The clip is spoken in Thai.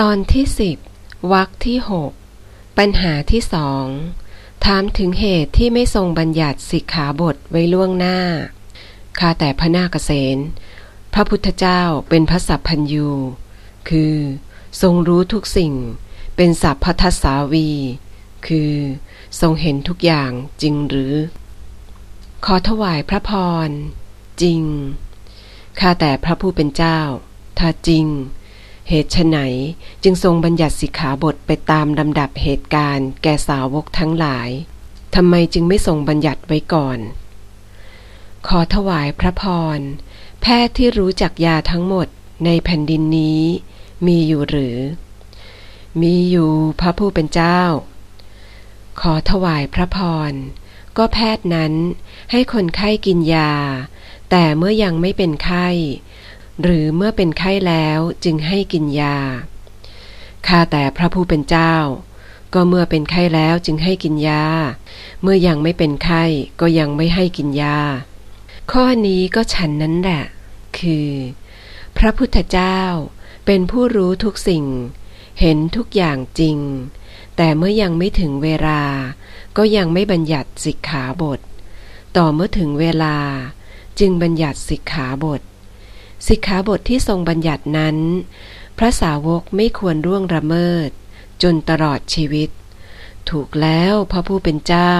ตอนที่สิบวรรคที่หกปัญหาที่สองถามถึงเหตุที่ไม่ทรงบัญญัติสิกขาบทไว้ล่วงหน้าข้าแต่พระนาคเษนพระพุทธเจ้าเป็นพระสัพพัญยู คือ ทรงรู้ทุกสิ่ง เป็นสัพพทัสสาวี คือ ทรงเห็นทุกอย่างจริงหรือ ขอถวายพระพร จริง ข้าแต่พระผู้เป็นเจ้า ถ้าจริง เหตุไฉนจึงทรงบัญญัติสิกขาบทไปตามลำดับเหตุการณ์ แก่สาวกทั้งหลายทำไมจึงไม่ทรงบัญญัติไว้ก่อน ขอถวายพระพร แพทย์ที่รู้จักยาทั้งหมดในแผ่นดินนี้ มีอยู่หรือ มีอยู่พระผู้เป็นเจ้า ขอถวายพระพร ก็แพทย์นั้นให้คนไข้กินยา แต่เมื่อยังไม่เป็นไข้ หรือเมื่อเป็นไข้แล้วจึงให้กินยา ข้าแต่พระผู้เป็นเจ้า ก็เมื่อเป็นไข้แล้วจึงให้กินยา เมื่อยังไม่เป็นไข้ก็ยังไม่ให้กินยา ข้อนี้ก็ฉันนั้นแหละ คือ พระพุทธเจ้าเป็นผู้รู้ทุกสิ่ง เห็นทุกอย่างจริง แต่เมื่อยังไม่ถึงเวลา ก็ยังไม่บัญญัติสิกขาบท ต่อเมื่อถึงเวลาจึงบัญญัติสิกขาบท สิกขาบทที่ทรงบัญญัตินั้น พระสาวกไม่ควรร่วงละเมิด จนตลอดชีวิต ถูกแล้วพระผู้เป็นเจ้า